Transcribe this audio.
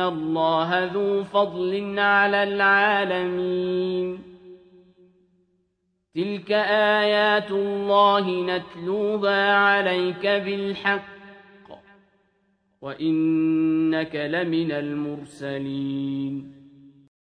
الله ذو فضل على العالمين تلك آيات الله نتلوها عليك بالحق وإنك لمن المرسلين